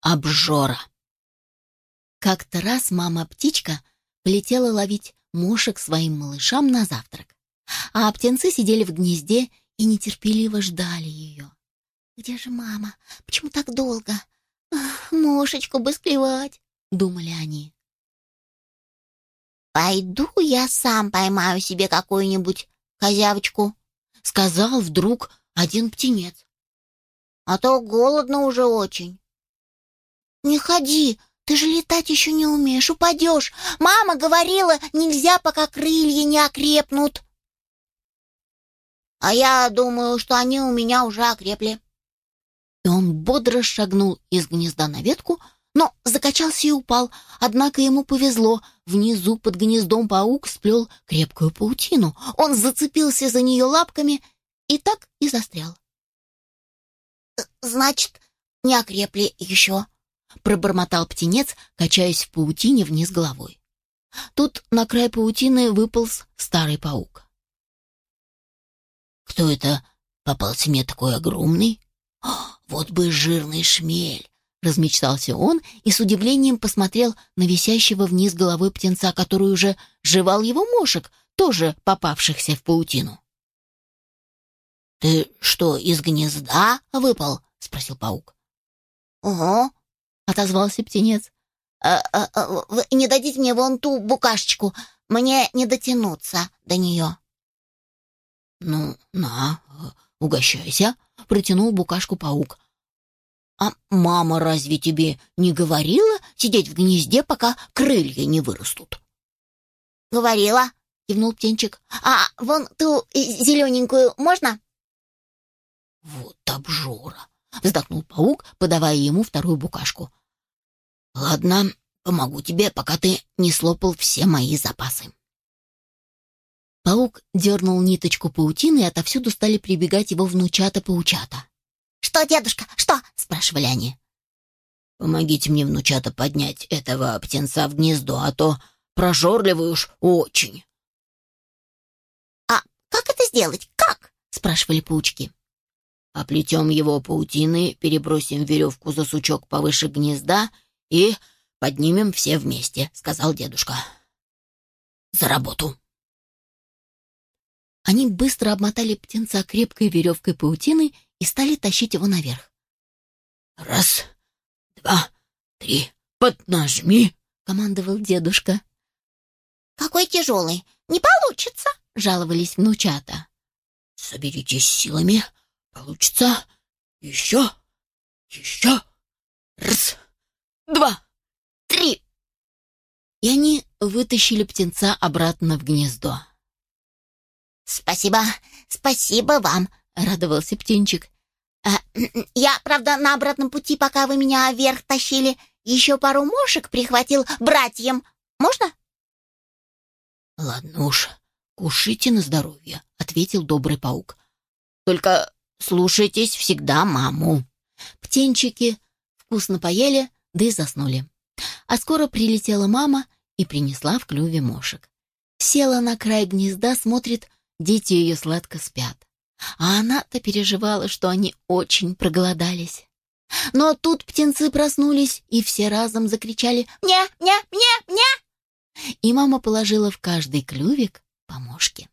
обжора. Как-то раз мама-птичка полетела ловить мошек своим малышам на завтрак, а птенцы сидели в гнезде и нетерпеливо ждали ее. «Где же мама? Почему так долго? Ах, мошечку бы склевать!» — думали они. «Пойду я сам поймаю себе какую-нибудь козявочку», — сказал вдруг один птенец. «А то голодно уже очень». «Не ходи, ты же летать еще не умеешь, упадешь. Мама говорила, нельзя, пока крылья не окрепнут». «А я думаю, что они у меня уже окрепли». И он бодро шагнул из гнезда на ветку, но закачался и упал. Однако ему повезло. Внизу под гнездом паук сплел крепкую паутину. Он зацепился за нее лапками и так и застрял. «Значит, не окрепли еще», — пробормотал птенец, качаясь в паутине вниз головой. Тут на край паутины выполз старый паук. «Кто это попался мне такой огромный? Вот бы жирный шмель!» Размечтался он и с удивлением посмотрел на висящего вниз головой птенца, который уже жевал его мошек, тоже попавшихся в паутину. «Ты что, из гнезда выпал?» — спросил паук. «Ого», — отозвался птенец. «А, а, а, «Вы не дадите мне вон ту букашечку, мне не дотянуться до нее». «Ну, на, угощайся», — протянул букашку паук. «А мама разве тебе не говорила сидеть в гнезде, пока крылья не вырастут?» «Говорила», — кивнул птенчик. «А вон ту зелененькую можно?» «Вот обжора!» — вздохнул паук, подавая ему вторую букашку. «Ладно, помогу тебе, пока ты не слопал все мои запасы». Паук дернул ниточку паутины, и отовсюду стали прибегать его внучата-паучата. «Что, дедушка, что?» — спрашивали они. «Помогите мне, внучата, поднять этого птенца в гнездо, а то прожорливый уж очень». «А как это сделать? Как?» — спрашивали паучки. Оплетем его паутиной, перебросим веревку за сучок повыше гнезда и поднимем все вместе», — сказал дедушка. «За работу!» Они быстро обмотали птенца крепкой веревкой паутины и стали тащить его наверх. «Раз, два, три, поднажми!» — командовал дедушка. «Какой тяжелый! Не получится!» — жаловались внучата. «Соберитесь силами, Получится. Еще. Еще. Раз. Два. Три. И они вытащили птенца обратно в гнездо. «Спасибо, спасибо вам», — радовался птенчик. А, «Я, правда, на обратном пути, пока вы меня вверх тащили, еще пару мошек прихватил братьям. Можно?» «Ладно уж, кушайте на здоровье», — ответил добрый паук. «Только Слушайтесь всегда маму». Птенчики вкусно поели, да и заснули. А скоро прилетела мама и принесла в клюве мошек. Села на край гнезда, смотрит, дети ее сладко спят. А она-то переживала, что они очень проголодались. Но тут птенцы проснулись и все разом закричали «Мне, мне, мне, мне!» И мама положила в каждый клювик по мошке.